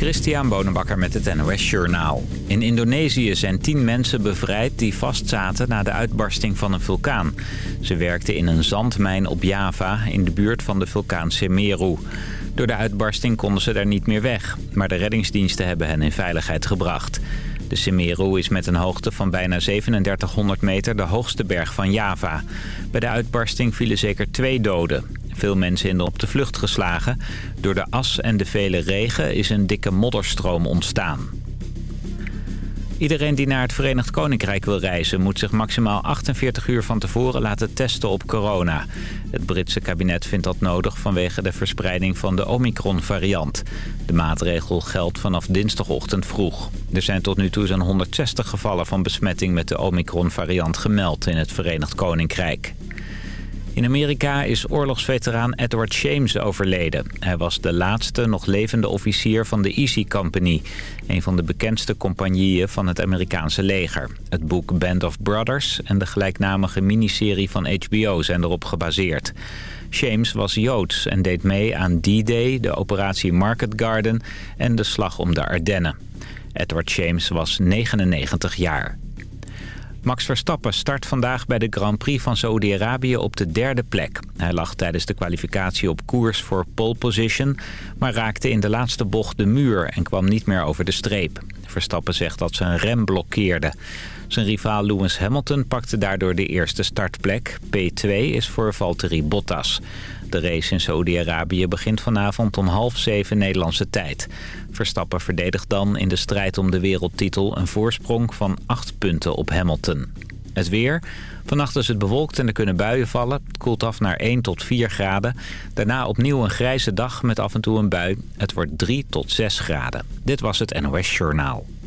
Christian Bonenbakker met het NOS Journaal. In Indonesië zijn tien mensen bevrijd die vastzaten na de uitbarsting van een vulkaan. Ze werkten in een zandmijn op Java in de buurt van de vulkaan Semeru. Door de uitbarsting konden ze daar niet meer weg. Maar de reddingsdiensten hebben hen in veiligheid gebracht. De Semeru is met een hoogte van bijna 3700 meter de hoogste berg van Java. Bij de uitbarsting vielen zeker twee doden. Veel mensen de op de vlucht geslagen. Door de as en de vele regen is een dikke modderstroom ontstaan. Iedereen die naar het Verenigd Koninkrijk wil reizen... moet zich maximaal 48 uur van tevoren laten testen op corona. Het Britse kabinet vindt dat nodig vanwege de verspreiding van de Omicron-variant. De maatregel geldt vanaf dinsdagochtend vroeg. Er zijn tot nu toe zo'n 160 gevallen van besmetting met de Omicron-variant gemeld in het Verenigd Koninkrijk. In Amerika is oorlogsveteraan Edward Shames overleden. Hij was de laatste nog levende officier van de Easy Company... een van de bekendste compagnieën van het Amerikaanse leger. Het boek Band of Brothers en de gelijknamige miniserie van HBO zijn erop gebaseerd. Shames was Joods en deed mee aan D-Day, de operatie Market Garden... en de slag om de Ardennen. Edward Shames was 99 jaar. Max Verstappen start vandaag bij de Grand Prix van Saoedi-Arabië op de derde plek. Hij lag tijdens de kwalificatie op koers voor pole position... maar raakte in de laatste bocht de muur en kwam niet meer over de streep. Verstappen zegt dat zijn rem blokkeerde. Zijn rivaal Lewis Hamilton pakte daardoor de eerste startplek. P2 is voor Valtteri Bottas. De race in Saoedi-Arabië begint vanavond om half zeven Nederlandse tijd. Verstappen verdedigt dan in de strijd om de wereldtitel een voorsprong van acht punten op Hamilton. Het weer. Vannacht is het bewolkt en er kunnen buien vallen. Het koelt af naar 1 tot 4 graden. Daarna opnieuw een grijze dag met af en toe een bui. Het wordt 3 tot 6 graden. Dit was het NOS Journaal.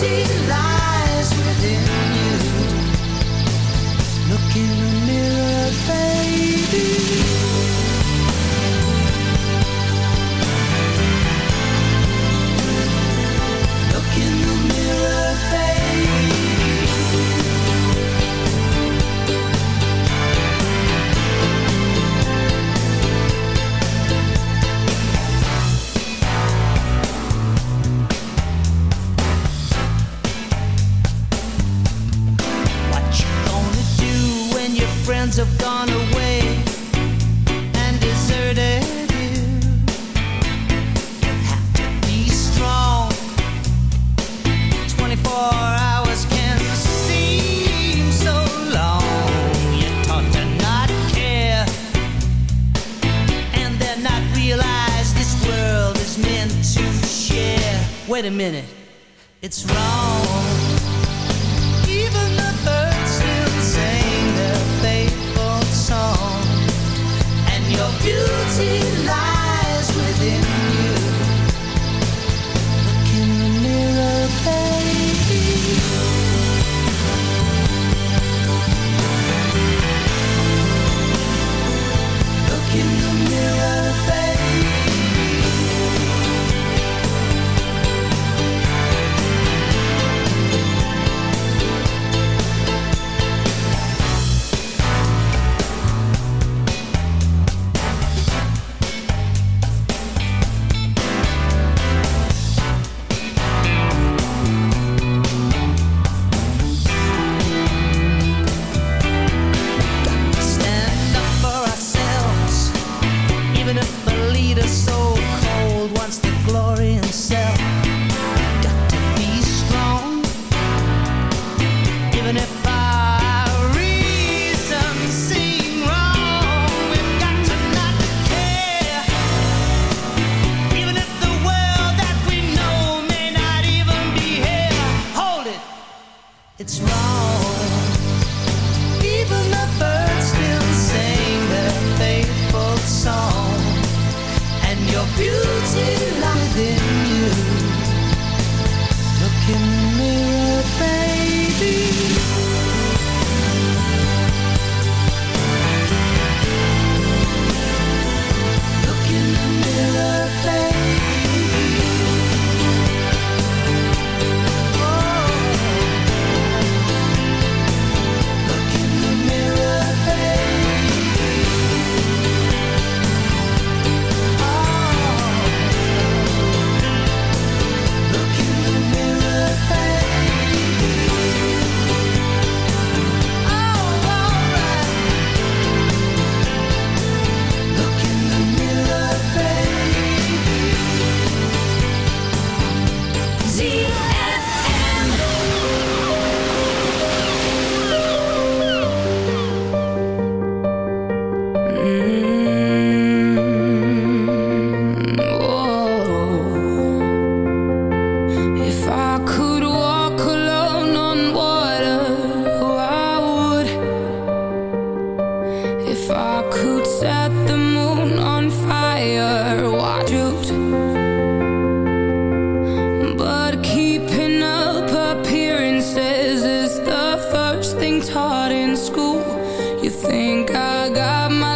tears think I got my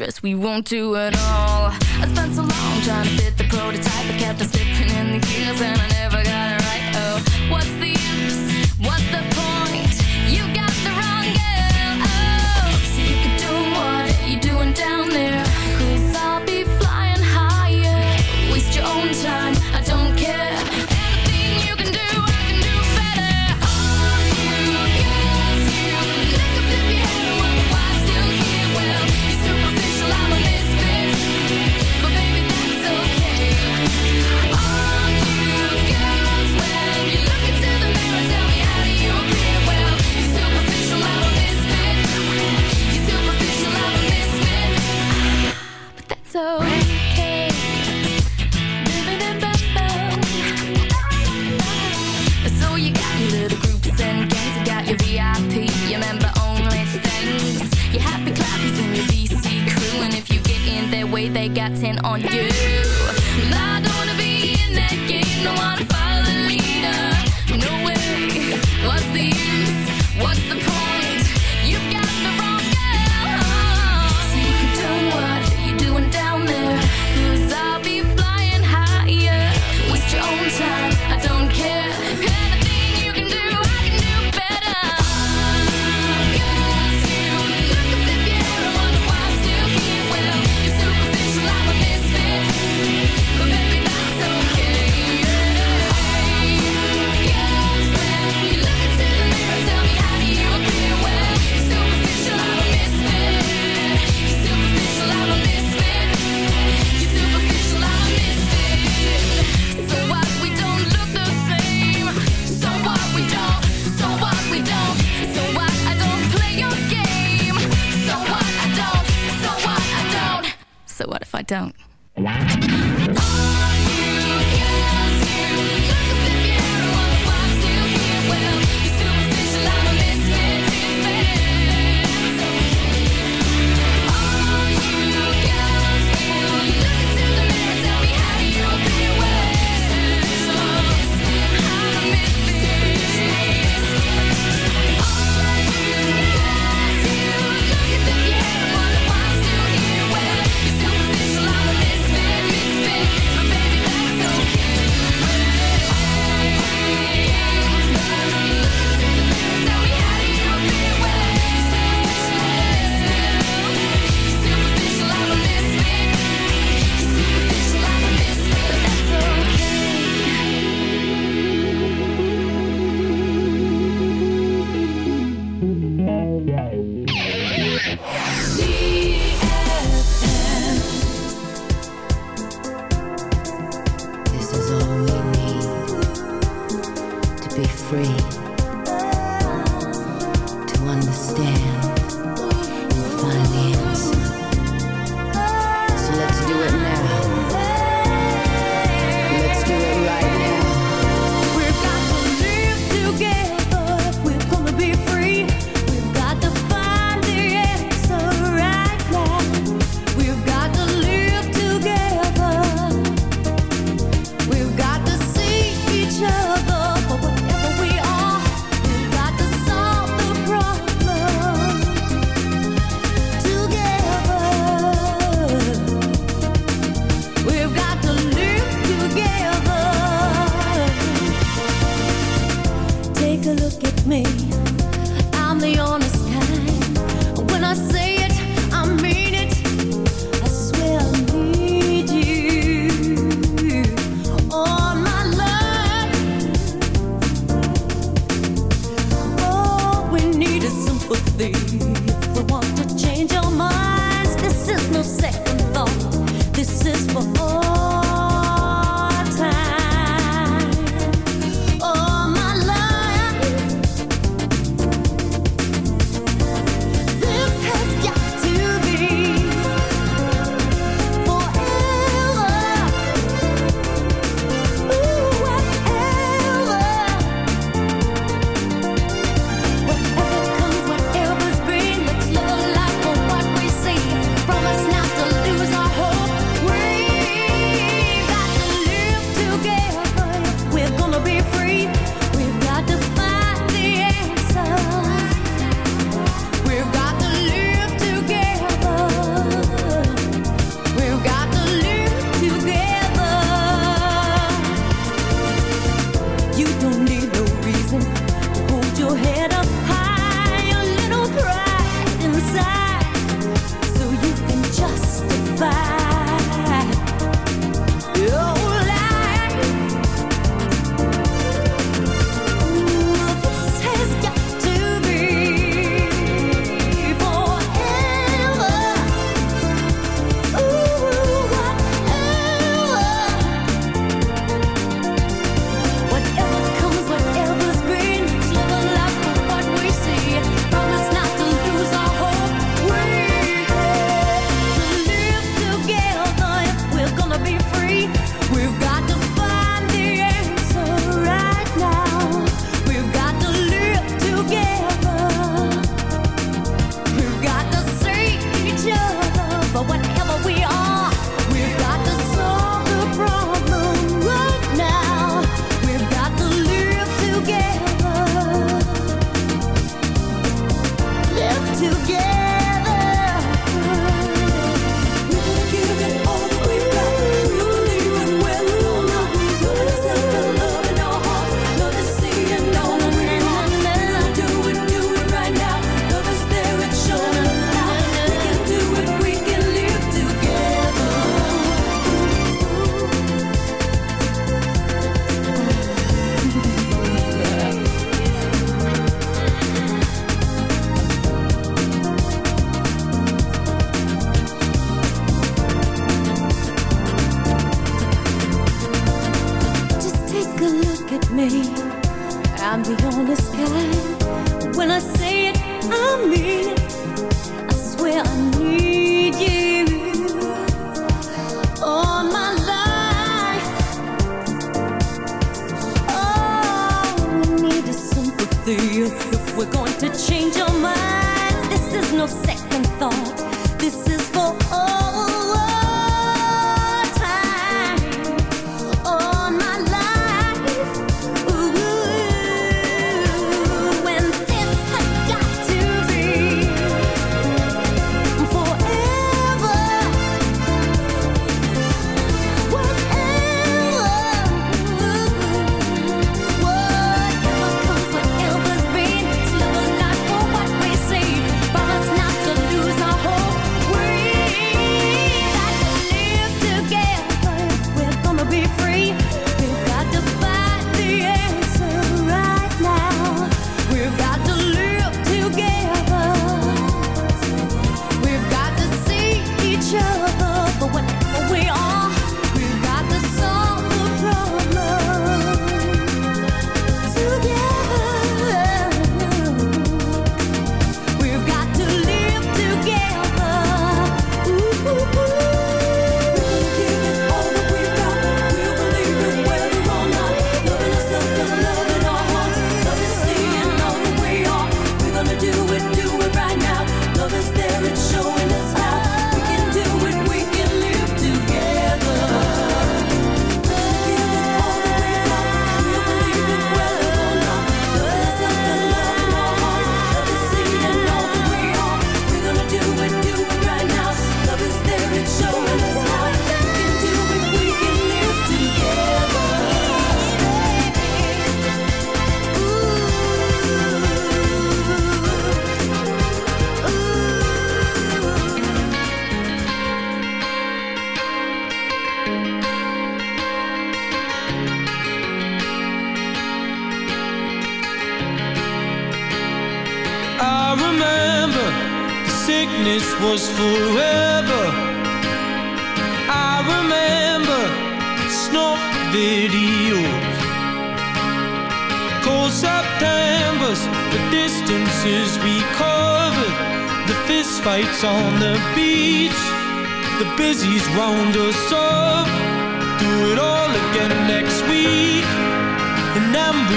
actress, we won't do it all. I spent so long trying to fit the prototype, I kept on slipping in the gears and I never.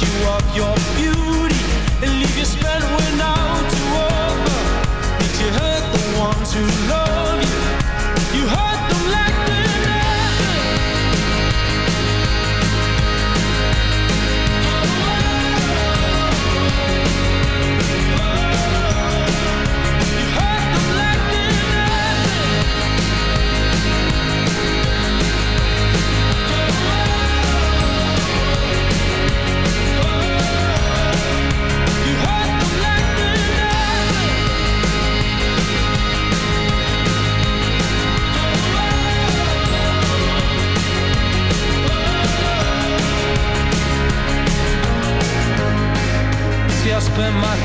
you of your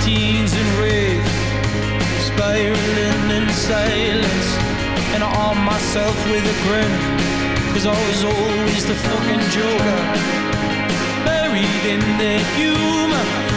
Teens and rage, spiraling in silence. And I arm myself with a grin, cause I was always the fucking joker, buried in the humor.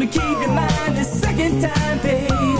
gonna keep your mind a second time, babe.